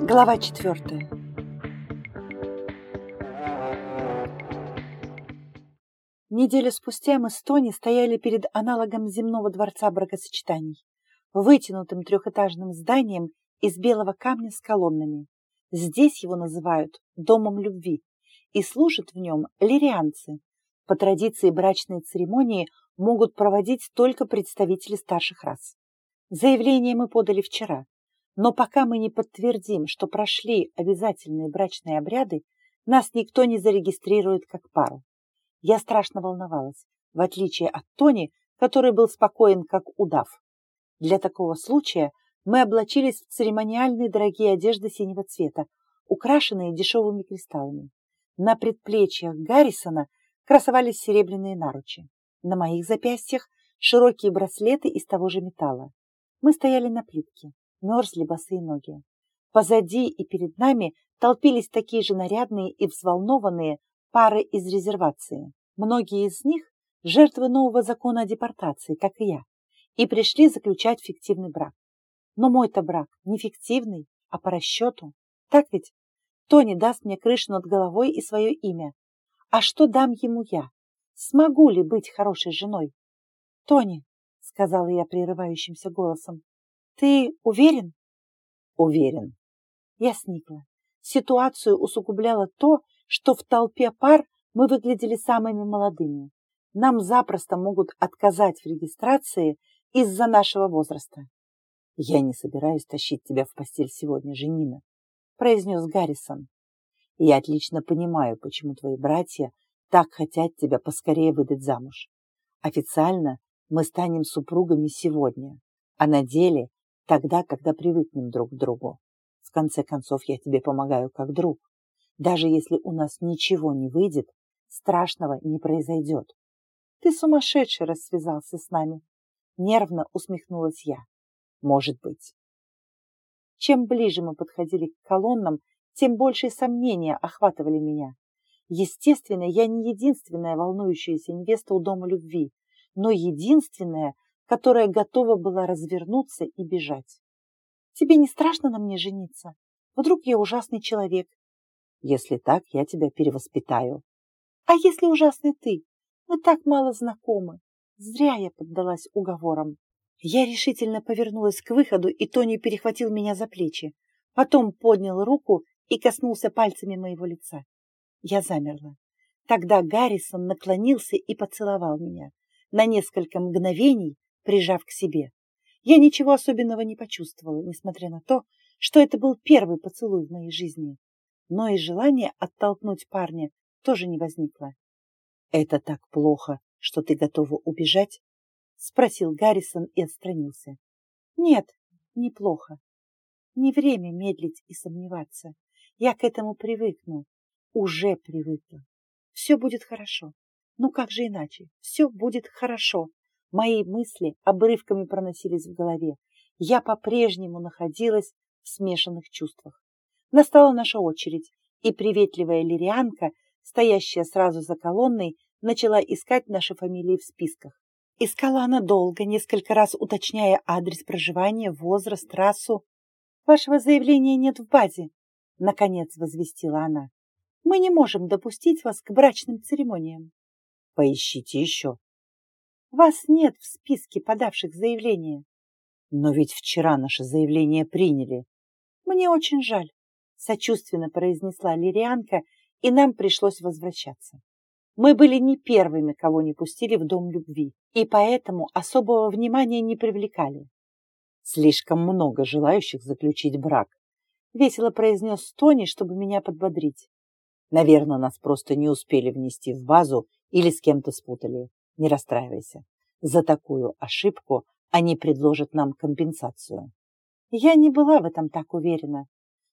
Глава четвертая. Неделю спустя мы с Тони стояли перед аналогом земного дворца бракосочетаний, вытянутым трехэтажным зданием из белого камня с колоннами. Здесь его называют «домом любви», и служат в нем лирианцы. По традиции брачные церемонии могут проводить только представители старших рас. Заявление мы подали вчера, но пока мы не подтвердим, что прошли обязательные брачные обряды, нас никто не зарегистрирует как пару. Я страшно волновалась, в отличие от Тони, который был спокоен, как удав. Для такого случая мы облачились в церемониальные дорогие одежды синего цвета, украшенные дешевыми кристаллами. На предплечьях Гаррисона красовались серебряные наручи. На моих запястьях широкие браслеты из того же металла. Мы стояли на плитке мерзли босые ноги. Позади и перед нами толпились такие же нарядные и взволнованные пары из резервации. Многие из них – жертвы нового закона о депортации, как и я, и пришли заключать фиктивный брак. Но мой-то брак не фиктивный, а по расчету. Так ведь? Тони даст мне крышу над головой и свое имя. А что дам ему я? Смогу ли быть хорошей женой? Тони, сказала я прерывающимся голосом, ты уверен? Уверен. Я сникла. Ситуацию усугубляло то, что в толпе пар мы выглядели самыми молодыми. Нам запросто могут отказать в регистрации из-за нашего возраста. «Я не собираюсь тащить тебя в постель сегодня, Женина», — произнес Гаррисон. «Я отлично понимаю, почему твои братья так хотят тебя поскорее выдать замуж. Официально мы станем супругами сегодня, а на деле Тогда, когда привыкнем друг к другу. В конце концов, я тебе помогаю как друг. Даже если у нас ничего не выйдет, страшного не произойдет. Ты сумасшедший раз связался с нами. Нервно усмехнулась я. Может быть. Чем ближе мы подходили к колоннам, тем больше сомнения охватывали меня. Естественно, я не единственная волнующаяся невеста у Дома любви, но единственная, которая готова была развернуться и бежать. Тебе не страшно на мне жениться? Вдруг я ужасный человек? Если так, я тебя перевоспитаю. А если ужасный ты? Мы так мало знакомы. Зря я поддалась уговорам. Я решительно повернулась к выходу, и Тони перехватил меня за плечи. Потом поднял руку и коснулся пальцами моего лица. Я замерла. Тогда Гаррисон наклонился и поцеловал меня. На несколько мгновений прижав к себе. Я ничего особенного не почувствовала, несмотря на то, что это был первый поцелуй в моей жизни. Но и желание оттолкнуть парня тоже не возникло. «Это так плохо, что ты готова убежать?» — спросил Гаррисон и отстранился. «Нет, неплохо. Не время медлить и сомневаться. Я к этому привыкну. Уже привыкла. Все будет хорошо. Ну как же иначе? Все будет хорошо. Мои мысли обрывками проносились в голове. Я по-прежнему находилась в смешанных чувствах. Настала наша очередь, и приветливая лирианка, стоящая сразу за колонной, начала искать наши фамилии в списках. Искала она долго, несколько раз уточняя адрес проживания, возраст, расу. «Вашего заявления нет в базе», — наконец возвестила она. «Мы не можем допустить вас к брачным церемониям». «Поищите еще», вас нет в списке подавших заявление. Но ведь вчера наше заявление приняли. Мне очень жаль, сочувственно произнесла Лирианка, и нам пришлось возвращаться. Мы были не первыми, кого не пустили в дом любви, и поэтому особого внимания не привлекали. Слишком много желающих заключить брак, весело произнес Тони, чтобы меня подбодрить. Наверное, нас просто не успели внести в базу или с кем-то спутали. Не расстраивайся. За такую ошибку они предложат нам компенсацию. Я не была в этом так уверена.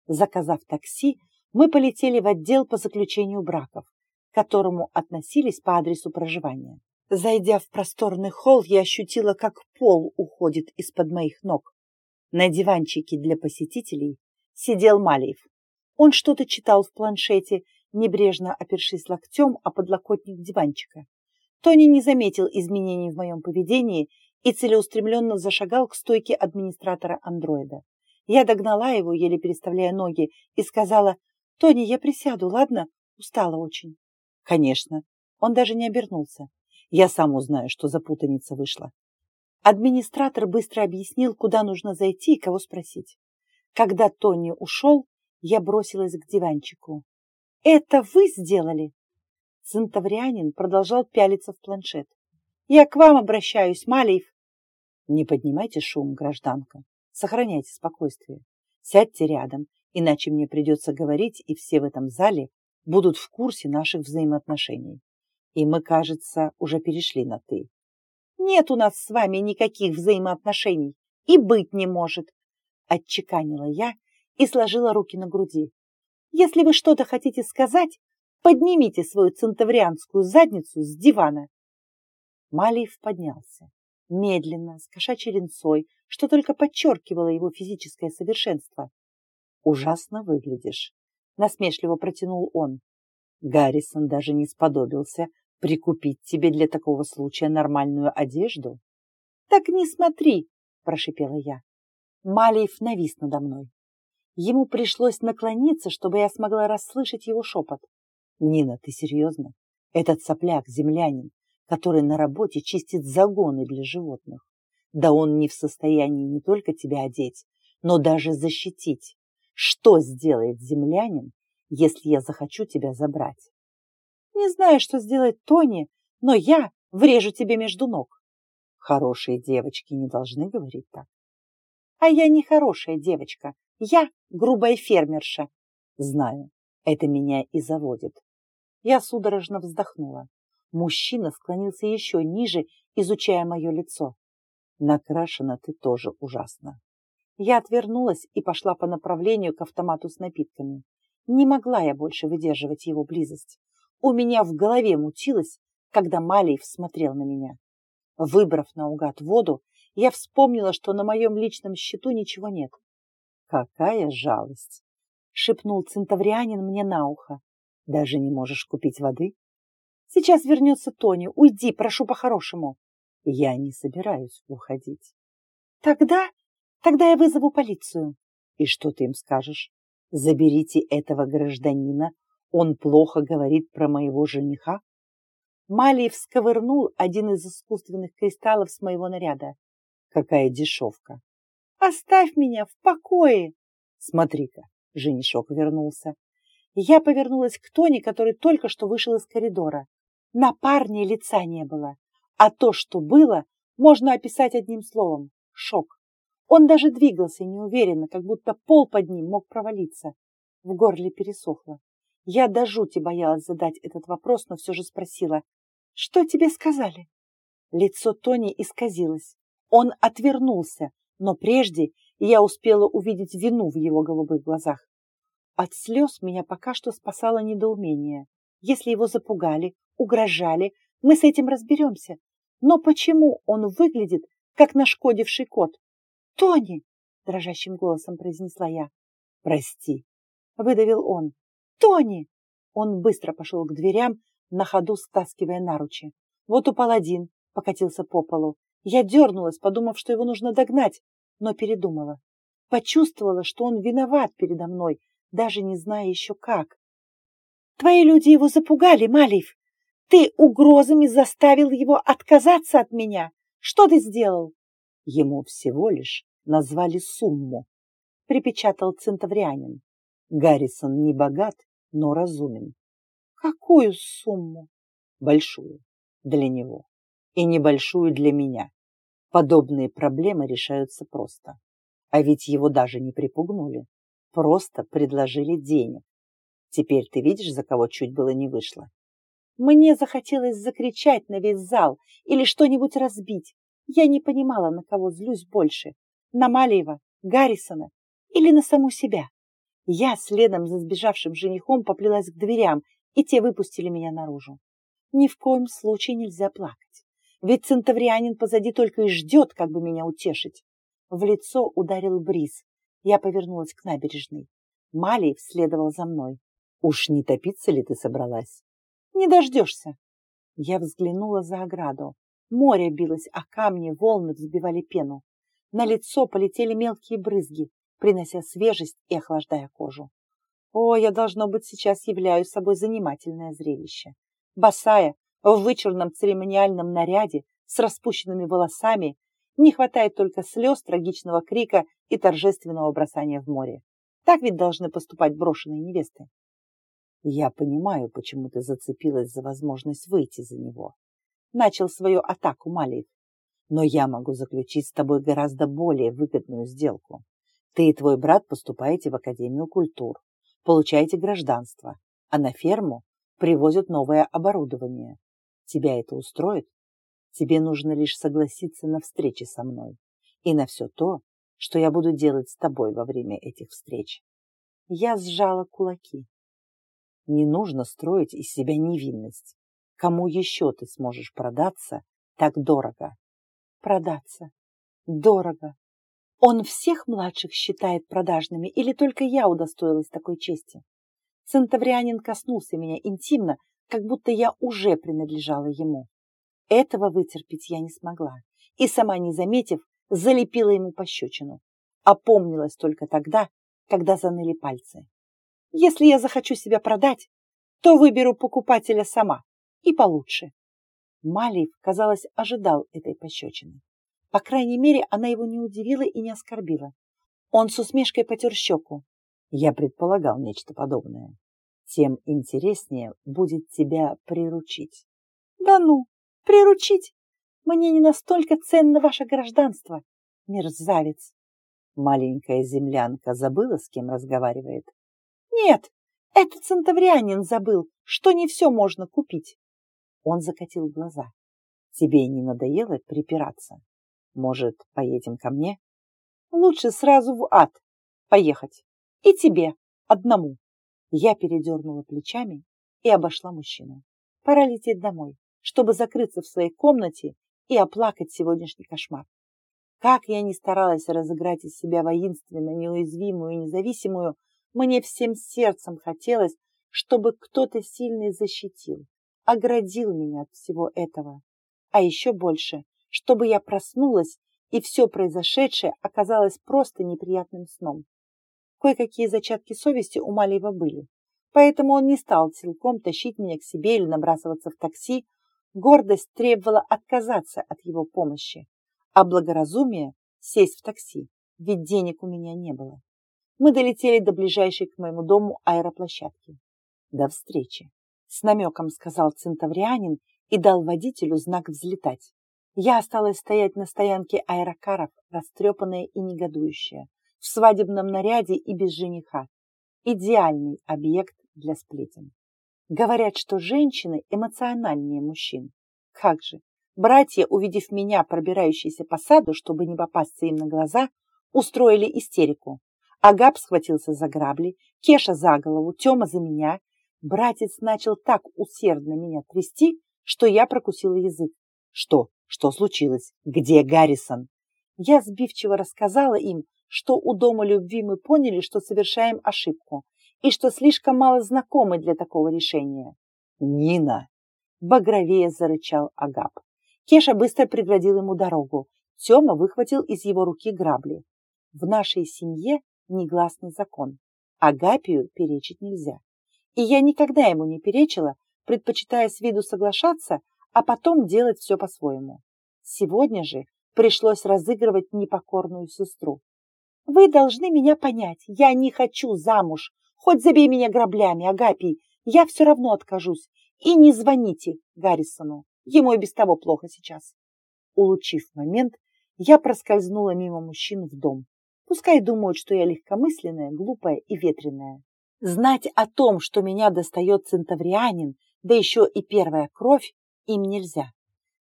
Заказав такси, мы полетели в отдел по заключению браков, к которому относились по адресу проживания. Зайдя в просторный холл, я ощутила, как пол уходит из-под моих ног. На диванчике для посетителей сидел Малиев. Он что-то читал в планшете, небрежно опершись локтем о подлокотник диванчика. Тони не заметил изменений в моем поведении и целеустремленно зашагал к стойке администратора андроида. Я догнала его, еле переставляя ноги, и сказала, «Тони, я присяду, ладно? Устала очень». «Конечно». Он даже не обернулся. «Я сам узнаю, что за путаница вышла». Администратор быстро объяснил, куда нужно зайти и кого спросить. Когда Тони ушел, я бросилась к диванчику. «Это вы сделали?» Центаврианин продолжал пялиться в планшет. «Я к вам обращаюсь, Малиев!» «Не поднимайте шум, гражданка. Сохраняйте спокойствие. Сядьте рядом, иначе мне придется говорить, и все в этом зале будут в курсе наших взаимоотношений. И мы, кажется, уже перешли на «ты». «Нет у нас с вами никаких взаимоотношений, и быть не может!» Отчеканила я и сложила руки на груди. «Если вы что-то хотите сказать, Поднимите свою центаврианскую задницу с дивана. Малиев поднялся, медленно, с кошачьей линцой, что только подчеркивало его физическое совершенство. «Ужасно выглядишь», — насмешливо протянул он. «Гаррисон даже не сподобился прикупить тебе для такого случая нормальную одежду». «Так не смотри», — прошипела я. Малиев навис надо мной. Ему пришлось наклониться, чтобы я смогла расслышать его шепот. Нина, ты серьезно? Этот сопляк, землянин, который на работе чистит загоны для животных. Да он не в состоянии не только тебя одеть, но даже защитить. Что сделает землянин, если я захочу тебя забрать? Не знаю, что сделает Тони, но я врежу тебе между ног. Хорошие девочки не должны говорить так. А я не хорошая девочка, я грубая фермерша. Знаю, это меня и заводит. Я судорожно вздохнула. Мужчина склонился еще ниже, изучая мое лицо. Накрашена ты тоже ужасно. Я отвернулась и пошла по направлению к автомату с напитками. Не могла я больше выдерживать его близость. У меня в голове мутилось, когда Малиев смотрел на меня. Выбрав наугад воду, я вспомнила, что на моем личном счету ничего нет. «Какая жалость!» — шепнул центаврианин мне на ухо. Даже не можешь купить воды? Сейчас вернется Тони. Уйди, прошу по-хорошему. Я не собираюсь уходить. Тогда, тогда я вызову полицию. И что ты им скажешь? Заберите этого гражданина. Он плохо говорит про моего жениха. Малиев сковырнул один из искусственных кристаллов с моего наряда. Какая дешевка. Оставь меня в покое. Смотри-ка, женишок вернулся. Я повернулась к Тони, который только что вышел из коридора. На парне лица не было, а то, что было, можно описать одним словом – шок. Он даже двигался неуверенно, как будто пол под ним мог провалиться. В горле пересохло. Я до жути боялась задать этот вопрос, но все же спросила. «Что тебе сказали?» Лицо Тони исказилось. Он отвернулся, но прежде я успела увидеть вину в его голубых глазах. От слез меня пока что спасало недоумение. Если его запугали, угрожали, мы с этим разберемся. Но почему он выглядит, как нашкодивший кот? «Тони!» — дрожащим голосом произнесла я. «Прости!» — выдавил он. «Тони!» Он быстро пошел к дверям, на ходу стаскивая наручи. Вот упал один, покатился по полу. Я дернулась, подумав, что его нужно догнать, но передумала. Почувствовала, что он виноват передо мной, даже не зная еще как. «Твои люди его запугали, Малиев! Ты угрозами заставил его отказаться от меня! Что ты сделал?» Ему всего лишь назвали сумму, припечатал центаврианин. Гаррисон не богат, но разумен. Какую сумму? Большую для него и небольшую для меня. Подобные проблемы решаются просто. А ведь его даже не припугнули. Просто предложили денег. Теперь ты видишь, за кого чуть было не вышло. Мне захотелось закричать на весь зал или что-нибудь разбить. Я не понимала, на кого злюсь больше. На Малиева, Гаррисона или на саму себя. Я следом за сбежавшим женихом поплелась к дверям, и те выпустили меня наружу. Ни в коем случае нельзя плакать. Ведь центаврианин позади только и ждет, как бы меня утешить. В лицо ударил бриз, я повернулась к набережной. Малиев следовал за мной. Уж не топиться ли ты собралась? Не дождешься. Я взглянула за ограду. Море билось, а камни, волны взбивали пену. На лицо полетели мелкие брызги, принося свежесть и охлаждая кожу. О, я, должно быть, сейчас являю собой занимательное зрелище. Босая, в вычурном церемониальном наряде, с распущенными волосами, не хватает только слез, трагичного крика и торжественного бросания в море. Так ведь должны поступать брошенные невесты. Я понимаю, почему ты зацепилась за возможность выйти за него. Начал свою атаку Малиев. Но я могу заключить с тобой гораздо более выгодную сделку. Ты и твой брат поступаете в Академию культур, получаете гражданство, а на ферму привозят новое оборудование. Тебя это устроит? Тебе нужно лишь согласиться на встречи со мной и на все то, что я буду делать с тобой во время этих встреч. Я сжала кулаки. Не нужно строить из себя невинность. Кому еще ты сможешь продаться так дорого? Продаться. Дорого. Он всех младших считает продажными или только я удостоилась такой чести? Центаврианин коснулся меня интимно, как будто я уже принадлежала ему. Этого вытерпеть я не смогла и, сама не заметив, залепила ему пощечину. Опомнилась только тогда, когда заныли пальцы. Если я захочу себя продать, то выберу покупателя сама и получше. Малиев, казалось, ожидал этой пощечины. По крайней мере, она его не удивила и не оскорбила. Он с усмешкой потер щеку. Я предполагал нечто подобное. Тем интереснее будет тебя приручить. Да ну, приручить? Мне не настолько ценно ваше гражданство, мерзавец. Маленькая землянка забыла, с кем разговаривает. Нет, этот центаврианин забыл, что не все можно купить. Он закатил глаза. Тебе не надоело припираться? Может, поедем ко мне? Лучше сразу в ад поехать. И тебе одному. Я передернула плечами и обошла мужчину. Пора лететь домой, чтобы закрыться в своей комнате и оплакать сегодняшний кошмар. Как я ни старалась разыграть из себя воинственно неуязвимую и независимую, мне всем сердцем хотелось, чтобы кто-то сильный защитил, оградил меня от всего этого. А еще больше, чтобы я проснулась, и все произошедшее оказалось просто неприятным сном. Кое-какие зачатки совести у Малиева были, поэтому он не стал силком тащить меня к себе или набрасываться в такси. Гордость требовала отказаться от его помощи, а благоразумие – сесть в такси, ведь денег у меня не было мы долетели до ближайшей к моему дому аэроплощадки. До встречи, с намеком сказал центаврианин и дал водителю знак взлетать. Я осталась стоять на стоянке аэрокаров, растрепанная и негодующая, в свадебном наряде и без жениха. Идеальный объект для сплетен. Говорят, что женщины эмоциональнее мужчин. Как же! Братья, увидев меня, пробирающиеся по саду, чтобы не попасться им на глаза, устроили истерику. Агап схватился за грабли, Кеша за голову, Тёма за меня. Братец начал так усердно меня трясти, что я прокусила язык. Что? Что случилось? Где Гаррисон? Я сбивчиво рассказала им, что у Дома любви мы поняли, что совершаем ошибку и что слишком мало знакомы для такого решения. «Нина!» — багровее зарычал Агап. Кеша быстро преградил ему дорогу. Тёма выхватил из его руки грабли. В нашей семье негласный закон. Агапию перечить нельзя. И я никогда ему не перечила, предпочитая с виду соглашаться, а потом делать все по-своему. Сегодня же пришлось разыгрывать непокорную сестру. Вы должны меня понять, я не хочу замуж. Хоть забей меня граблями, Агапий, я все равно откажусь. И не звоните Гаррисону, ему и без того плохо сейчас. Улучив момент, я проскользнула мимо мужчин в дом. Пускай думают, что я легкомысленная, глупая и ветреная. Знать о том, что меня достает центаврианин, да еще и первая кровь, им нельзя.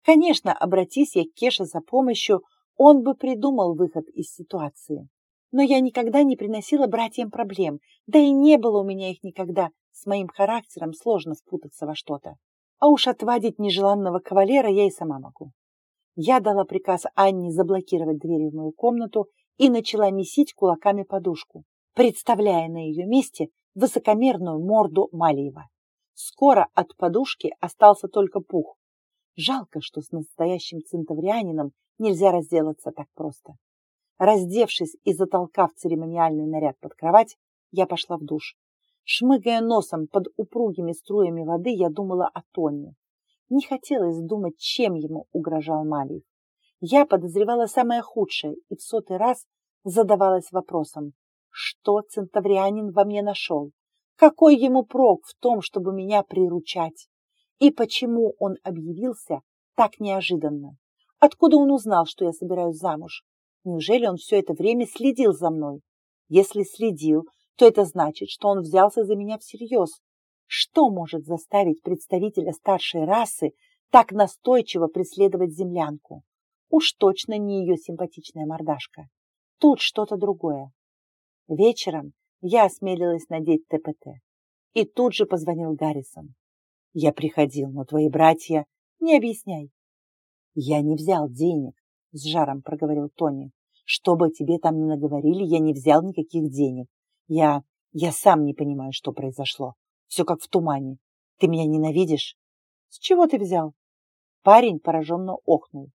Конечно, обратись я к Кеше за помощью, он бы придумал выход из ситуации. Но я никогда не приносила братьям проблем, да и не было у меня их никогда. С моим характером сложно впутаться во что-то. А уж отвадить нежеланного кавалера я и сама могу. Я дала приказ Анне заблокировать двери в мою комнату и начала месить кулаками подушку, представляя на ее месте высокомерную морду Малиева. Скоро от подушки остался только пух. Жалко, что с настоящим центаврианином нельзя разделаться так просто. Раздевшись и затолкав церемониальный наряд под кровать, я пошла в душ. Шмыгая носом под упругими струями воды, я думала о Тоне. Не хотелось думать, чем ему угрожал Малиев. Я подозревала самое худшее и в сотый раз задавалась вопросом, что центаврианин во мне нашел? Какой ему прок в том, чтобы меня приручать? И почему он объявился так неожиданно? Откуда он узнал, что я собираюсь замуж? Неужели он все это время следил за мной? Если следил, то это значит, что он взялся за меня всерьез. Что может заставить представителя старшей расы так настойчиво преследовать землянку? Уж точно не ее симпатичная мордашка. Тут что-то другое. Вечером я осмелилась надеть ТПТ. И тут же позвонил Гаррисон. Я приходил, но твои братья... Не объясняй. Я не взял денег, с жаром проговорил Тони. Что бы тебе там ни наговорили, я не взял никаких денег. Я... я сам не понимаю, что произошло. Все как в тумане. Ты меня ненавидишь? С чего ты взял? Парень пораженно охнул,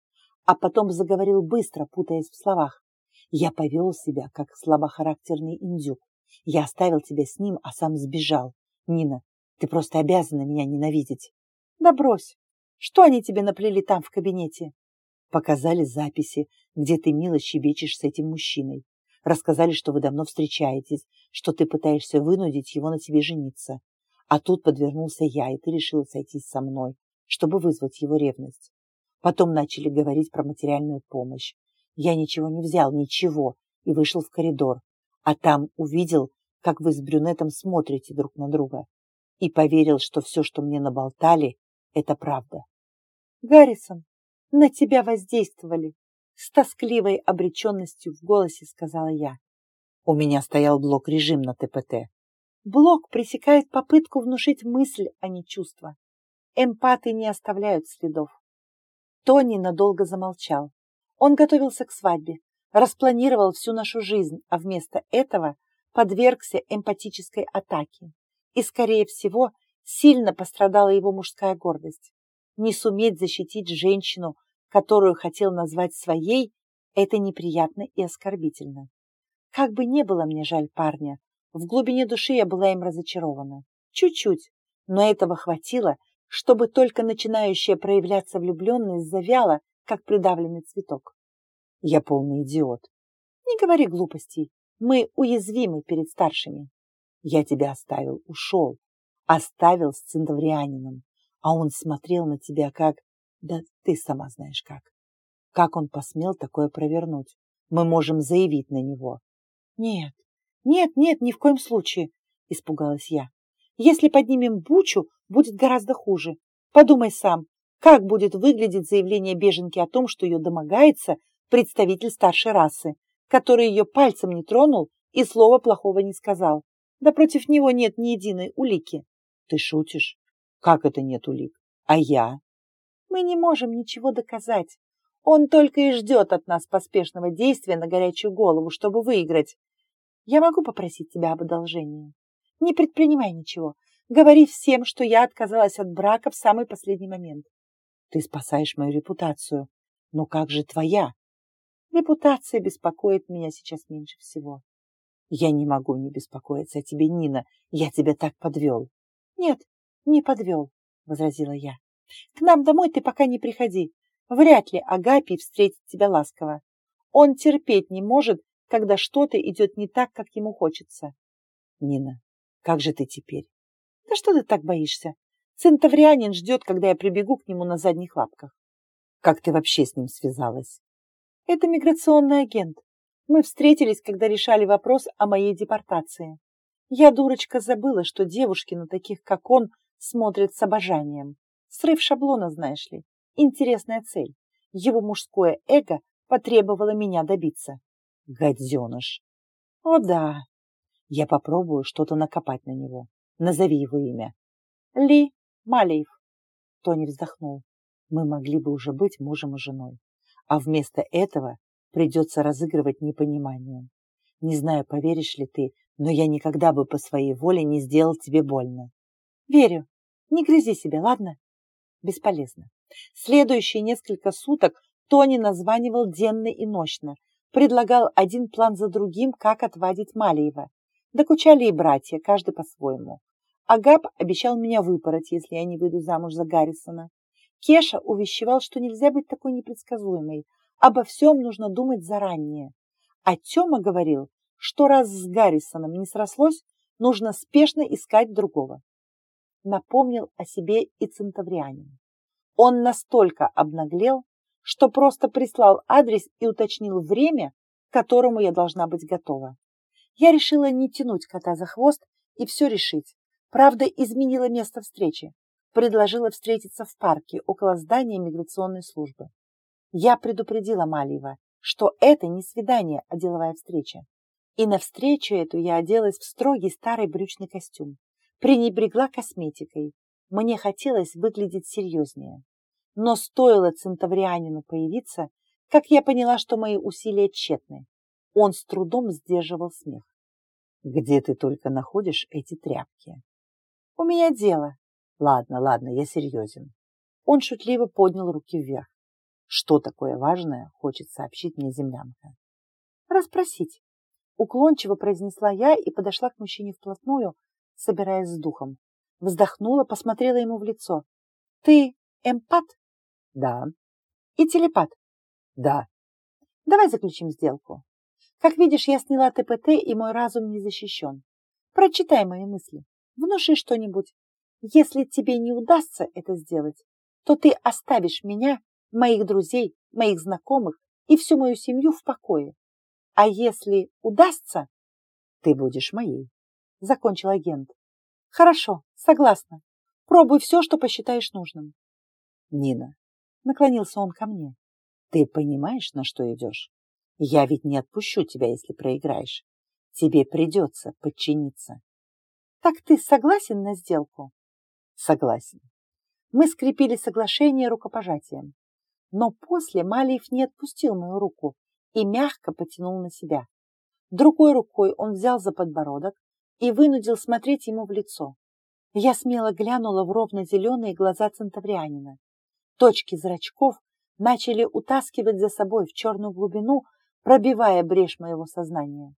а потом заговорил быстро, путаясь в словах. Я повел себя, как слабохарактерный индюк. Я оставил тебя с ним, а сам сбежал. Нина, ты просто обязана меня ненавидеть. Да брось. Что они тебе наплели там в кабинете? Показали записи, где ты мило щебечешь с этим мужчиной. Рассказали, что вы давно встречаетесь, что ты пытаешься вынудить его на тебе жениться. А тут подвернулся я, и ты решила сойтись со мной, чтобы вызвать его ревность. Потом начали говорить про материальную помощь. Я ничего не взял, ничего, и вышел в коридор. А там увидел, как вы с брюнетом смотрите друг на друга. И поверил, что все, что мне наболтали, это правда. Гаррисон, на тебя воздействовали. С тоскливой обреченностью в голосе сказала я. У меня стоял блок-режим на ТПТ. Блок пресекает попытку внушить мысль, а не чувство. Эмпаты не оставляют следов. Тони надолго замолчал. Он готовился к свадьбе, распланировал всю нашу жизнь, а вместо этого подвергся эмпатической атаке. И, скорее всего, сильно пострадала его мужская гордость. Не суметь защитить женщину, которую хотел назвать своей, это неприятно и оскорбительно. Как бы не было мне жаль парня, в глубине души я была им разочарована. Чуть-чуть, но этого хватило, чтобы только начинающая проявляться влюбленность завяла как придавленный цветок. Я полный идиот. Не говори глупостей. Мы уязвимы перед старшими. Я тебя оставил, ушел. Оставил с центаврианином. А он смотрел на тебя как... Да ты сама знаешь как. Как он посмел такое провернуть? Мы можем заявить на него. Нет, нет, нет, ни в коем случае, испугалась я. Если поднимем бучу, будет гораздо хуже. Подумай сам, как будет выглядеть заявление беженки о том, что ее домогается представитель старшей расы, который ее пальцем не тронул и слова плохого не сказал. Да против него нет ни единой улики. Ты шутишь? Как это нет улик? А я? Мы не можем ничего доказать. Он только и ждет от нас поспешного действия на горячую голову, чтобы выиграть. Я могу попросить тебя об одолжении? Не предпринимай ничего. Говори всем, что я отказалась от брака в самый последний момент. Ты спасаешь мою репутацию. Но как же твоя? Репутация беспокоит меня сейчас меньше всего. Я не могу не беспокоиться о тебе, Нина. Я тебя так подвел. Нет, не подвел, возразила я. К нам домой ты пока не приходи. Вряд ли Агапий встретит тебя ласково. Он терпеть не может, когда что-то идет не так, как ему хочется. Нина, как же ты теперь? Да что ты так боишься? Центаврианин ждет, когда я прибегу к нему на задних лапках. Как ты вообще с ним связалась? Это миграционный агент. Мы встретились, когда решали вопрос о моей депортации. Я, дурочка, забыла, что девушки на таких, как он, смотрят с обожанием. Срыв шаблона, знаешь ли. Интересная цель. Его мужское эго потребовало меня добиться. Гаденыш. О да. Я попробую что-то накопать на него. Назови его имя. Ли Малеев. Тони вздохнул. Мы могли бы уже быть мужем и женой. А вместо этого придется разыгрывать непонимание. Не знаю, поверишь ли ты, но я никогда бы по своей воле не сделал тебе больно. Верю. Не грызи себя, ладно? Бесполезно. Следующие несколько суток Тони названивал денно и ночно, предлагал один план за другим, как отвадить Малиева. Докучали и братья, каждый по-своему. Агап обещал меня выпороть, если я не выйду замуж за Гаррисона. Кеша увещевал, что нельзя быть такой непредсказуемой. Обо всем нужно думать заранее. А Тёма говорил, что раз с Гаррисоном не срослось, нужно спешно искать другого. Напомнил о себе и Центаврианин. Он настолько обнаглел, что просто прислал адрес и уточнил время, к которому я должна быть готова. Я решила не тянуть кота за хвост и все решить. Правда, изменила место встречи. Предложила встретиться в парке около здания миграционной службы. Я предупредила Малиева, что это не свидание, а деловая встреча. И на встречу эту я оделась в строгий старый брючный костюм. Пренебрегла косметикой. Мне хотелось выглядеть серьезнее. Но стоило центаврианину появиться, как я поняла, что мои усилия тщетны. Он с трудом сдерживал смех. «Где ты только находишь эти тряпки?» «У меня дело». «Ладно, ладно, я серьезен». Он шутливо поднял руки вверх. «Что такое важное хочет сообщить мне землянка?» «Расспросить». Уклончиво произнесла я и подошла к мужчине вплотную, собираясь с духом. Вздохнула, посмотрела ему в лицо. «Ты эмпат?» Да. И телепат? Да. Давай заключим сделку. Как видишь, я сняла ТПТ, и мой разум не защищен. Прочитай мои мысли. Внуши что-нибудь. Если тебе не удастся это сделать, то ты оставишь меня, моих друзей, моих знакомых и всю мою семью в покое. А если удастся, ты будешь моей, закончил агент. Хорошо, согласна. Пробуй все, что посчитаешь нужным. Нина, Наклонился он ко мне. Ты понимаешь, на что идешь? Я ведь не отпущу тебя, если проиграешь. Тебе придется подчиниться. Так ты согласен на сделку? Согласен. Мы скрепили соглашение рукопожатием. Но после Малиев не отпустил мою руку и мягко потянул на себя. Другой рукой он взял за подбородок и вынудил смотреть ему в лицо. Я смело глянула в ровно-зеленые глаза центаврианина. Точки зрачков начали утаскивать за собой в черную глубину, пробивая брешь моего сознания.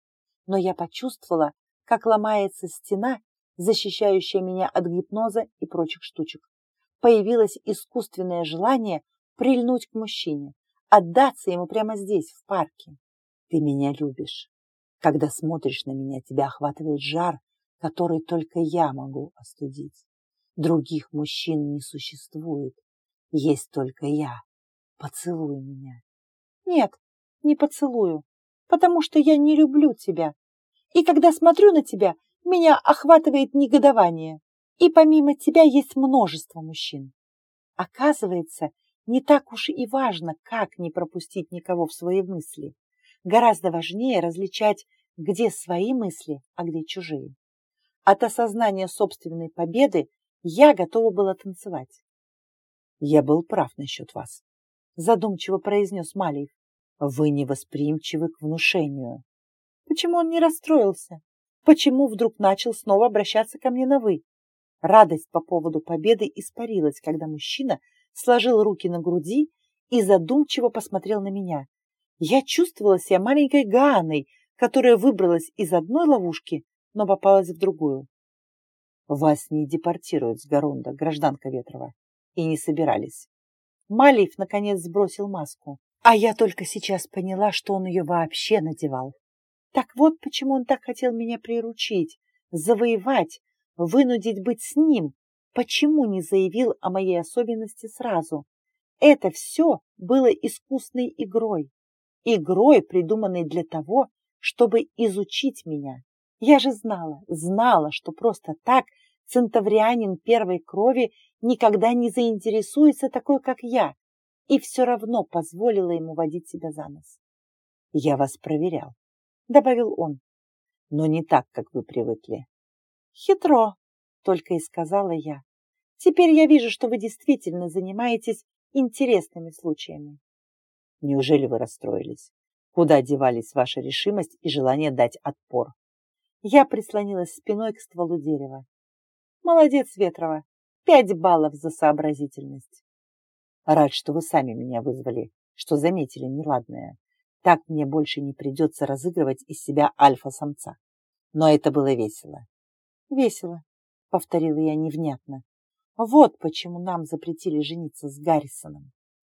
Но я почувствовала, как ломается стена, защищающая меня от гипноза и прочих штучек. Появилось искусственное желание прильнуть к мужчине, отдаться ему прямо здесь, в парке. Ты меня любишь. Когда смотришь на меня, тебя охватывает жар, который только я могу остудить. Других мужчин не существует. Есть только я. Поцелуй меня. Нет, не поцелую, потому что я не люблю тебя. И когда смотрю на тебя, меня охватывает негодование. И помимо тебя есть множество мужчин. Оказывается, не так уж и важно, как не пропустить никого в свои мысли. Гораздо важнее различать, где свои мысли, а где чужие. От осознания собственной победы я готова была танцевать. Я был прав насчет вас, задумчиво произнес Малиев. Вы невосприимчивы к внушению. Почему он не расстроился? Почему вдруг начал снова обращаться ко мне на «вы»? Радость по поводу победы испарилась, когда мужчина сложил руки на груди и задумчиво посмотрел на меня. Я чувствовала себя маленькой Гааной, которая выбралась из одной ловушки, но попалась в другую. Вас не депортируют с Гарунда, гражданка Ветрова и не собирались. Малиев, наконец, сбросил маску, а я только сейчас поняла, что он ее вообще надевал. Так вот, почему он так хотел меня приручить, завоевать, вынудить быть с ним. Почему не заявил о моей особенности сразу? Это все было искусной игрой. Игрой, придуманной для того, чтобы изучить меня. Я же знала, знала, что просто так центаврианин первой крови никогда не заинтересуется такой, как я, и все равно позволила ему водить себя за нос. «Я вас проверял», — добавил он. «Но не так, как вы привыкли». «Хитро», — только и сказала я. «Теперь я вижу, что вы действительно занимаетесь интересными случаями». «Неужели вы расстроились? Куда девались ваша решимость и желание дать отпор?» Я прислонилась спиной к стволу дерева. «Молодец, Ветрова, Пять баллов за сообразительность. Рад, что вы сами меня вызвали, что заметили неладное. Так мне больше не придется разыгрывать из себя альфа-самца. Но это было весело. Весело, повторила я невнятно. Вот почему нам запретили жениться с Гаррисоном.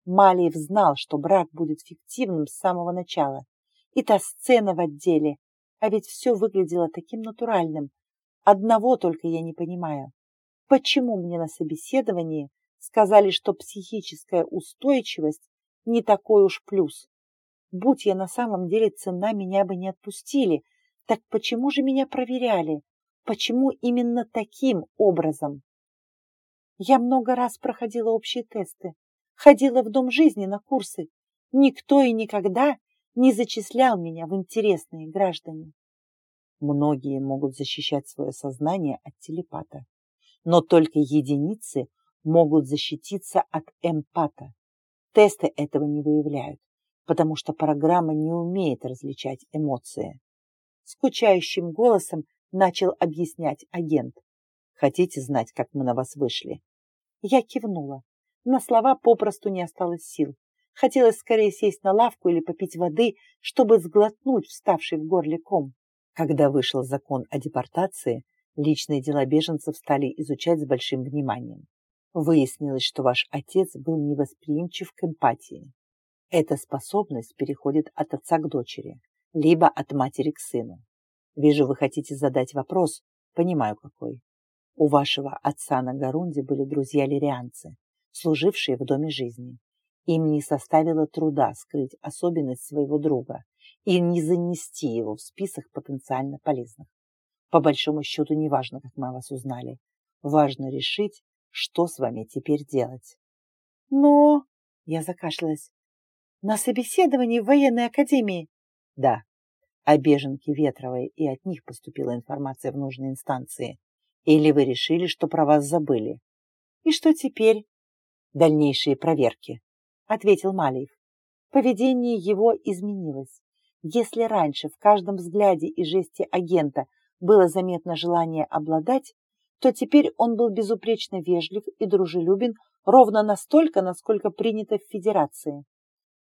Малиев знал, что брак будет фиктивным с самого начала. И та сцена в отделе, а ведь все выглядело таким натуральным. Одного только я не понимаю. Почему мне на собеседовании сказали, что психическая устойчивость не такой уж плюс? Будь я на самом деле цена, меня бы не отпустили. Так почему же меня проверяли? Почему именно таким образом? Я много раз проходила общие тесты, ходила в Дом жизни на курсы. Никто и никогда не зачислял меня в интересные граждане. Многие могут защищать свое сознание от телепата, но только единицы могут защититься от эмпата. Тесты этого не выявляют, потому что программа не умеет различать эмоции. Скучающим голосом начал объяснять агент. Хотите знать, как мы на вас вышли? Я кивнула. На слова попросту не осталось сил. Хотелось скорее сесть на лавку или попить воды, чтобы сглотнуть вставший в горле ком. Когда вышел закон о депортации, личные дела беженцев стали изучать с большим вниманием. Выяснилось, что ваш отец был невосприимчив к эмпатии. Эта способность переходит от отца к дочери, либо от матери к сыну. Вижу, вы хотите задать вопрос, понимаю какой. У вашего отца на Гарунде были друзья-лирианцы, служившие в Доме жизни. Им не составило труда скрыть особенность своего друга и не занести его в список потенциально полезных. По большому счету, не важно, как мы вас узнали. Важно решить, что с вами теперь делать. Но... Я закашлялась. На собеседовании в военной академии. Да, о беженке Ветровой, и от них поступила информация в нужные инстанции. Или вы решили, что про вас забыли? И что теперь? Дальнейшие проверки, ответил Малиев. Поведение его изменилось. Если раньше в каждом взгляде и жесте агента было заметно желание обладать, то теперь он был безупречно вежлив и дружелюбен ровно настолько, насколько принято в Федерации.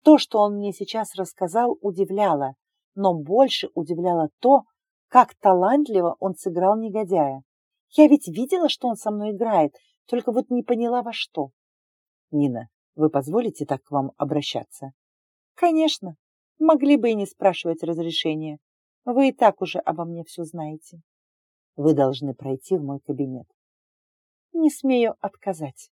То, что он мне сейчас рассказал, удивляло, но больше удивляло то, как талантливо он сыграл негодяя. Я ведь видела, что он со мной играет, только вот не поняла во что. Нина, вы позволите так к вам обращаться? Конечно. Могли бы и не спрашивать разрешения. Вы и так уже обо мне все знаете. Вы должны пройти в мой кабинет. Не смею отказать.